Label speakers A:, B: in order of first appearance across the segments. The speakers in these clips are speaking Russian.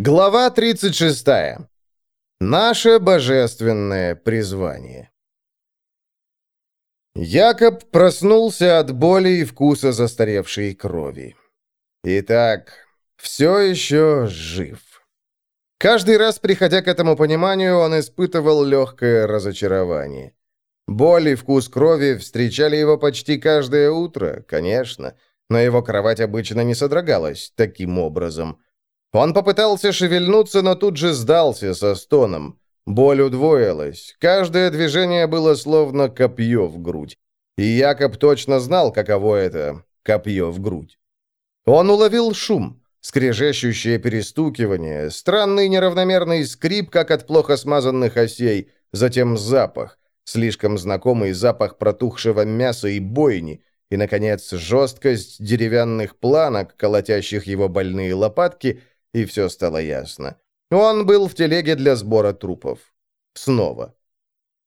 A: Глава 36. Наше божественное призвание. Якоб проснулся от боли и вкуса застаревшей крови. Итак, все еще жив. Каждый раз, приходя к этому пониманию, он испытывал легкое разочарование. Боль и вкус крови встречали его почти каждое утро, конечно, но его кровать обычно не содрогалась таким образом – он попытался шевельнуться, но тут же сдался со стоном. Боль удвоилась. Каждое движение было словно копье в грудь. И Якоб точно знал, каково это — копье в грудь. Он уловил шум, скрежещущее перестукивание, странный неравномерный скрип, как от плохо смазанных осей, затем запах, слишком знакомый запах протухшего мяса и бойни, и, наконец, жесткость деревянных планок, колотящих его больные лопатки — и все стало ясно. Он был в телеге для сбора трупов. Снова.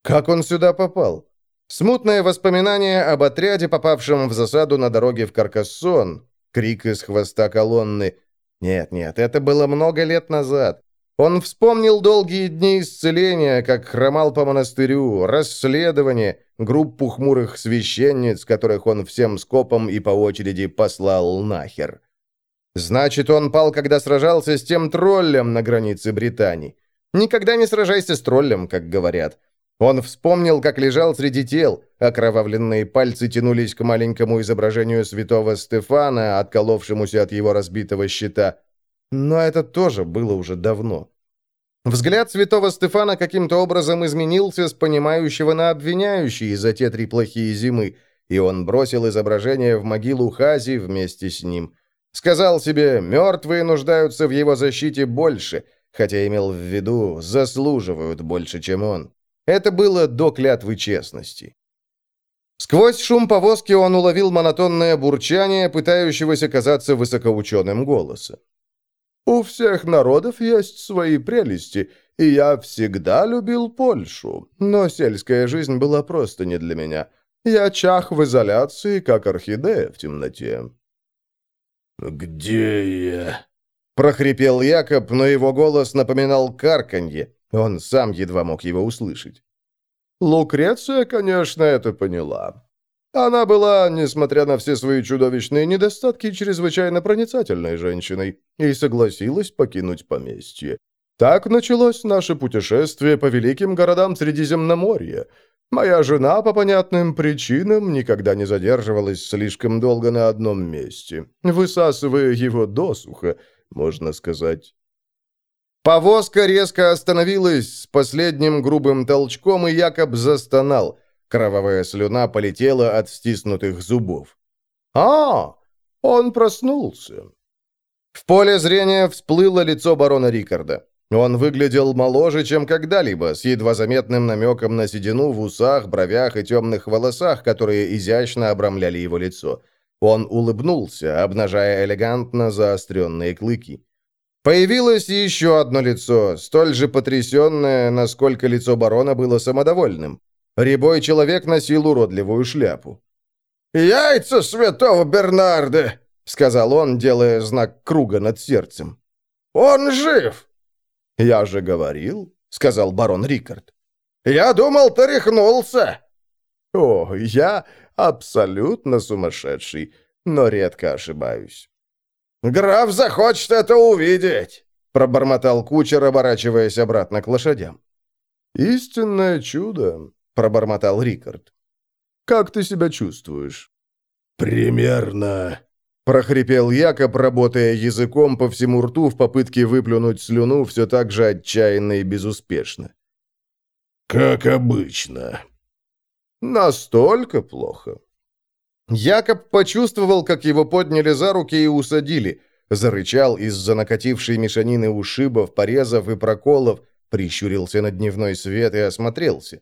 A: Как он сюда попал? Смутное воспоминание об отряде, попавшем в засаду на дороге в Каркассон. Крик из хвоста колонны. Нет-нет, это было много лет назад. Он вспомнил долгие дни исцеления, как хромал по монастырю, расследование, группу хмурых священниц, которых он всем скопом и по очереди послал нахер. Значит, он пал, когда сражался с тем троллем на границе Британии. Никогда не сражайся с троллем, как говорят. Он вспомнил, как лежал среди тел, окровавленные пальцы тянулись к маленькому изображению святого Стефана, отколовшемуся от его разбитого щита. Но это тоже было уже давно. Взгляд святого Стефана каким-то образом изменился с понимающего на обвиняющий за те три плохие зимы, и он бросил изображение в могилу Хази вместе с ним – Сказал себе, мертвые нуждаются в его защите больше, хотя имел в виду, заслуживают больше, чем он. Это было до клятвы честности. Сквозь шум повозки он уловил монотонное бурчание, пытающегося казаться высокоученым голоса. «У всех народов есть свои прелести, и я всегда любил Польшу, но сельская жизнь была просто не для меня. Я чах в изоляции, как орхидея в темноте.
B: «Где я?»
A: — прохрипел Якоб, но его голос напоминал карканье. Он сам едва мог его услышать.
B: Лукреция, конечно, это поняла. Она была, несмотря на все свои чудовищные недостатки, чрезвычайно проницательной женщиной и согласилась покинуть поместье. Так началось наше путешествие по великим городам Средиземноморья — Моя жена, по понятным причинам, никогда не задерживалась слишком долго на одном месте, высасывая его досуха, можно сказать.
A: Повозка резко остановилась с последним грубым толчком, и Якоб застонал. Кровавая слюна полетела от стиснутых зубов.
B: «А, он проснулся!»
A: В поле зрения всплыло лицо барона Рикарда. Он выглядел моложе, чем когда-либо, с едва заметным намеком на седину в усах, бровях и темных волосах, которые изящно обрамляли его лицо. Он улыбнулся, обнажая элегантно заостренные клыки. Появилось еще одно лицо, столь же потрясенное, насколько лицо барона было самодовольным. Рябой человек носил уродливую шляпу.
B: «Яйца святого Бернарда!»
A: — сказал он, делая знак круга над сердцем.
B: «Он жив!»
A: «Я же говорил», — сказал барон Рикард.
B: «Я думал, ты рехнулся!»
A: «О, я абсолютно сумасшедший, но редко ошибаюсь».
B: «Граф захочет это увидеть!»
A: — пробормотал кучер, оборачиваясь обратно к лошадям.
B: «Истинное чудо!» — пробормотал Рикард. «Как ты себя чувствуешь?»
A: «Примерно прохрипел Якоб, работая языком по всему рту в попытке выплюнуть слюну все так же отчаянно и безуспешно.
B: «Как обычно».
A: «Настолько плохо». Якоб почувствовал, как его подняли за руки и усадили, зарычал из-за накатившей мешанины ушибов, порезов и проколов, прищурился на дневной свет и осмотрелся.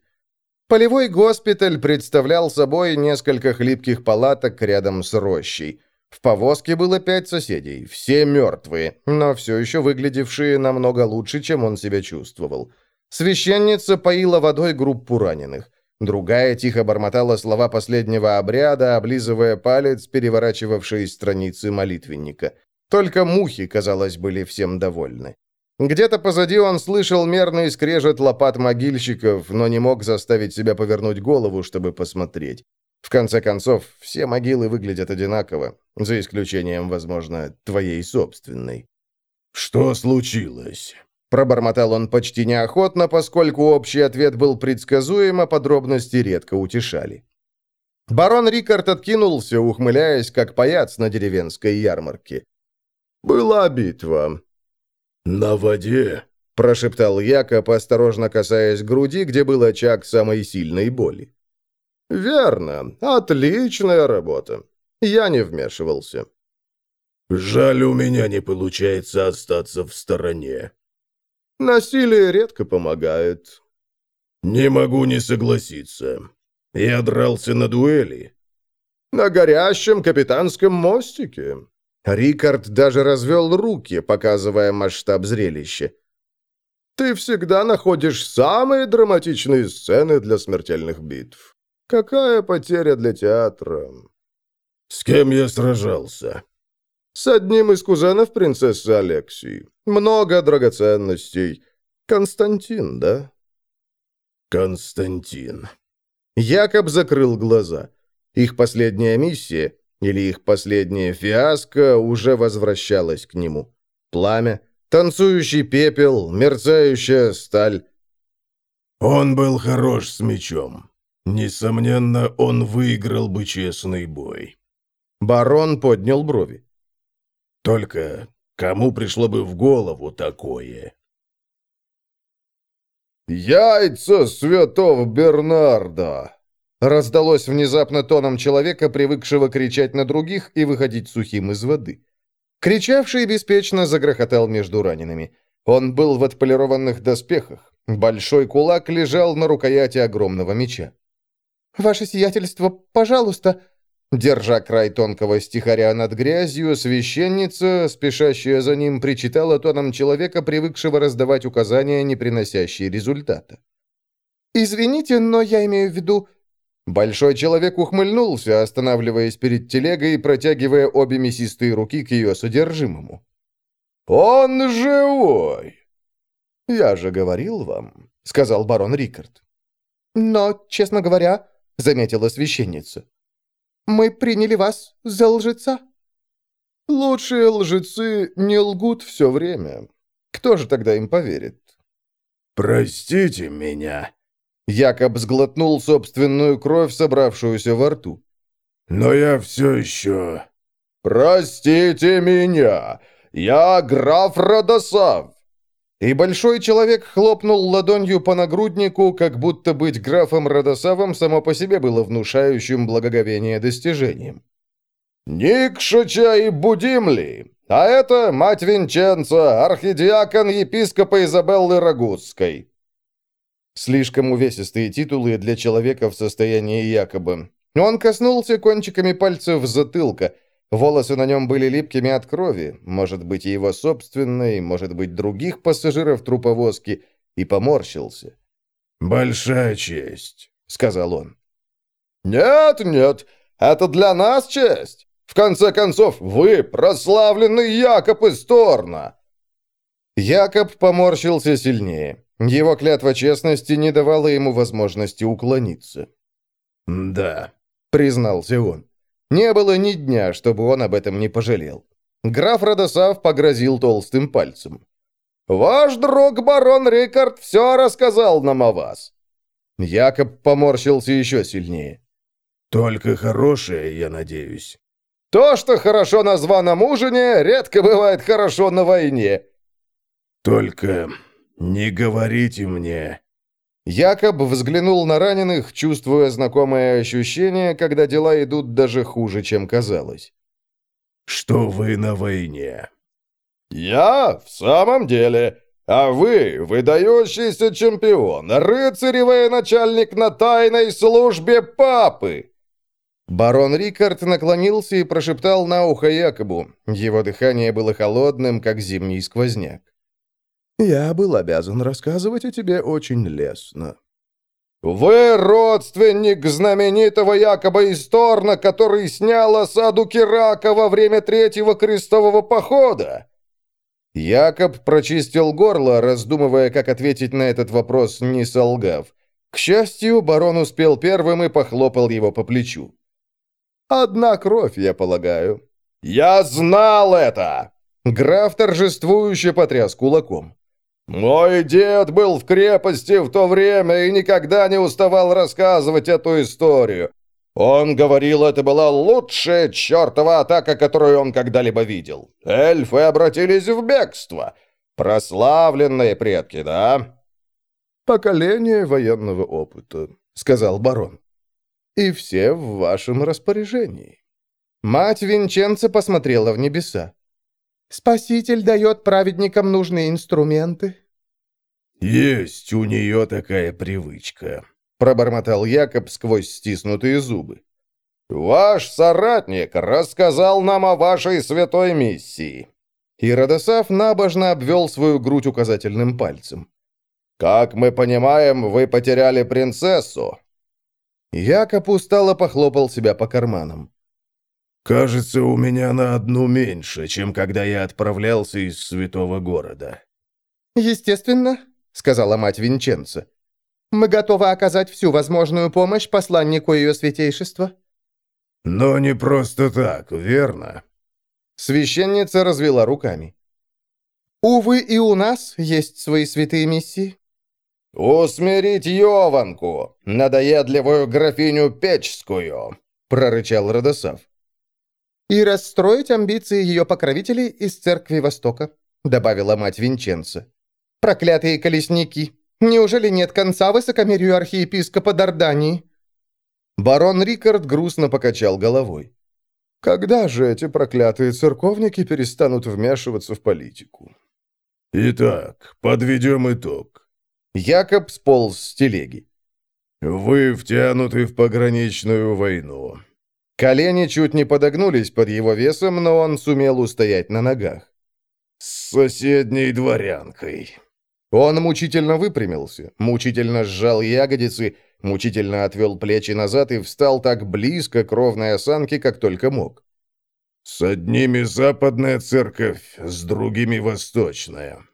A: Полевой госпиталь представлял собой несколько хлипких палаток рядом с рощей – в повозке было пять соседей, все мертвые, но все еще выглядевшие намного лучше, чем он себя чувствовал. Священница поила водой группу раненых. Другая тихо бормотала слова последнего обряда, облизывая палец, переворачивавший страницы молитвенника. Только мухи, казалось, были всем довольны. Где-то позади он слышал мерный скрежет лопат могильщиков, но не мог заставить себя повернуть голову, чтобы посмотреть. В конце концов, все могилы выглядят одинаково, за исключением, возможно, твоей собственной.
B: «Что случилось?»
A: Пробормотал он почти неохотно, поскольку общий ответ был предсказуем, а подробности редко утешали. Барон Рикард откинулся, ухмыляясь, как паяц на деревенской ярмарке.
B: «Была битва». «На воде?» – прошептал Якоб, осторожно касаясь груди, где был очаг самой сильной боли.
A: «Верно. Отличная работа. Я не вмешивался».
B: «Жаль, у меня не получается остаться в стороне».
A: «Насилие редко помогает».
B: «Не могу не согласиться. Я дрался на дуэли».
A: «На горящем капитанском мостике». Рикард даже развел руки, показывая масштаб зрелища. «Ты всегда находишь самые драматичные сцены для смертельных битв. Какая потеря для театра?»
B: «С кем я сражался?»
A: «С одним из кузенов принцессы Алексии. Много драгоценностей. Константин, да?»
B: «Константин».
A: Якоб закрыл глаза. Их последняя миссия, или их последняя фиаско, уже возвращалась к нему. Пламя, танцующий пепел, мерцающая сталь.
B: «Он был хорош с мечом. Несомненно, он выиграл бы честный бой».
A: Барон поднял брови.
B: «Только кому пришло бы в голову такое?»
A: «Яйца святого Бернарда!» Раздалось внезапно тоном человека, привыкшего кричать на других и выходить сухим из воды. Кричавший беспечно загрохотал между ранеными. Он был в отполированных доспехах. Большой кулак лежал на рукояти огромного меча. «Ваше сиятельство, пожалуйста!» Держа край тонкого стихаря над грязью, священница, спешащая за ним, причитала тоном человека, привыкшего раздавать указания, не приносящие результата. «Извините, но я имею в виду...» Большой человек ухмыльнулся, останавливаясь перед телегой и протягивая обе мясистые руки к ее содержимому. «Он живой!» «Я же говорил вам», — сказал барон Рикард. «Но, честно говоря», — заметила священница, мы приняли вас за лжеца». «Лучшие лжецы не лгут все время. Кто же тогда им поверит?»
B: «Простите меня».
A: Якоб сглотнул собственную кровь, собравшуюся во рту.
B: «Но я все еще...»
A: «Простите меня! Я граф Родосав!» И большой человек хлопнул ладонью по нагруднику, как будто быть графом Родосавом само по себе было внушающим благоговение достижением. «Никшача и Будимли! А это мать Винченца, архидиакон епископа Изабеллы Рагузской!» Слишком увесистые титулы для человека в состоянии якобы. Он коснулся кончиками пальцев затылка – Волосы на нем были липкими от крови, может быть, и его собственной, может быть, других пассажиров труповозки, и поморщился.
B: «Большая честь», — сказал он.
A: «Нет, нет, это для нас честь. В конце концов, вы прославленный Якоб из Торна». Якоб поморщился сильнее. Его клятва честности не давала ему возможности уклониться.
B: «Да», —
A: признался он. Не было ни дня, чтобы он об этом не пожалел. Граф Родосав погрозил толстым пальцем. «Ваш друг барон Рикард все рассказал нам о вас». Якоб поморщился еще сильнее.
B: «Только хорошее, я надеюсь».
A: «То, что хорошо на званом ужине, редко бывает хорошо на войне».
B: «Только не говорите мне...»
A: Якоб взглянул на раненых, чувствуя знакомое ощущение, когда дела идут даже хуже, чем казалось.
B: «Что вы на войне?»
A: «Я? В самом деле. А вы, выдающийся чемпион, рыцарь и военачальник на тайной службе папы!» Барон Рикард наклонился и прошептал на ухо Якобу. Его дыхание было холодным, как зимний сквозняк. Я был обязан рассказывать о тебе очень лестно». «Вы родственник знаменитого якобы из Торна, который снял осаду Кирака во время Третьего крестового похода!» Якоб прочистил горло, раздумывая, как ответить на этот вопрос, не солгав. К счастью, барон успел первым и похлопал его по плечу. «Одна кровь, я полагаю». «Я знал это!» Граф торжествующе потряс кулаком. «Мой дед был в крепости в то время и никогда не уставал рассказывать эту историю. Он говорил, это была лучшая чертова атака, которую он когда-либо видел. Эльфы обратились в бегство. Прославленные предки, да?»
B: «Поколение военного опыта», — сказал барон. «И все в вашем распоряжении».
A: Мать Винченца посмотрела в небеса. «Спаситель дает праведникам нужные инструменты».
B: «Есть у нее такая привычка», — пробормотал Якоб сквозь стиснутые зубы.
A: «Ваш соратник рассказал нам о вашей святой миссии». И Родосав набожно обвел свою грудь указательным пальцем. «Как мы понимаем, вы потеряли принцессу». Якоб устало похлопал себя по карманам.
B: «Кажется, у меня на одну меньше, чем когда я отправлялся из святого города».
A: «Естественно», — сказала мать Винченца. «Мы готовы оказать всю возможную помощь посланнику ее святейшества».
B: «Но не просто так, верно?»
A: Священница развела руками. «Увы, и у нас есть свои святые миссии. «Усмирить Йованку, надоедливую графиню Печскую!» — прорычал Родосав. «И расстроить амбиции ее покровителей из Церкви Востока», — добавила мать Винченца. «Проклятые колесники! Неужели нет конца высокомерию архиепископа Дардании?» Барон Рикард грустно покачал головой.
B: «Когда же эти проклятые церковники перестанут вмешиваться в политику?» «Итак, подведем итог.
A: Якоб сполз с телеги.
B: «Вы втянуты в пограничную войну».
A: Колени чуть не подогнулись под его весом, но он сумел устоять на ногах.
B: «С соседней дворянкой».
A: Он мучительно выпрямился, мучительно сжал ягодицы, мучительно отвел плечи назад и встал так близко к ровной осанке, как только мог.
B: «С одними западная церковь, с другими восточная.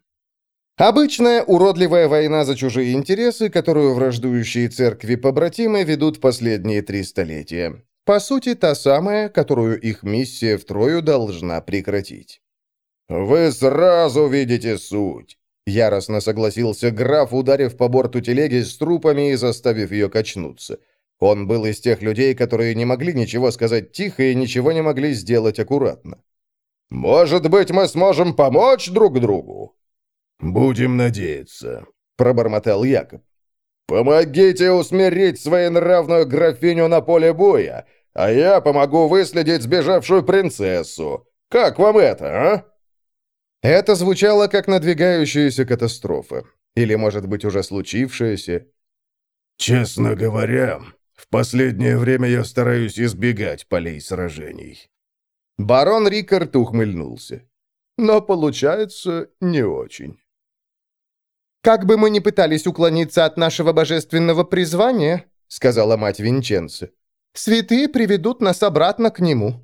A: Обычная уродливая война за чужие интересы, которую враждующие церкви побратимы ведут последние три столетия. По сути, та самая, которую их миссия в Трою должна прекратить. «Вы сразу видите суть!» Яростно согласился граф, ударив по борту телеги с трупами и заставив ее качнуться. Он был из тех людей, которые не могли ничего сказать тихо и ничего не могли сделать аккуратно. «Может быть, мы сможем помочь друг другу?»
B: «Будем надеяться», —
A: пробормотал Якоб. «Помогите усмирить своенравную графиню на поле боя, а я помогу выследить сбежавшую принцессу. Как вам это, а?» Это звучало как надвигающаяся катастрофа. Или, может быть, уже случившаяся.
B: «Честно говоря, в последнее время я стараюсь избегать полей сражений».
A: Барон Рикард ухмыльнулся. «Но получается не очень». «Как бы мы ни пытались уклониться от нашего божественного призвания», сказала мать Винченце, «святые приведут нас обратно к нему».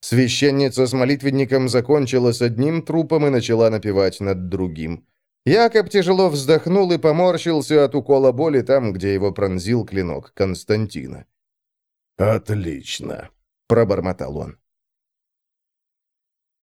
A: Священница с молитвенником закончила с одним трупом и начала напевать над другим. Якоб тяжело вздохнул и поморщился от укола боли там, где его пронзил клинок Константина.
B: «Отлично», — пробормотал он.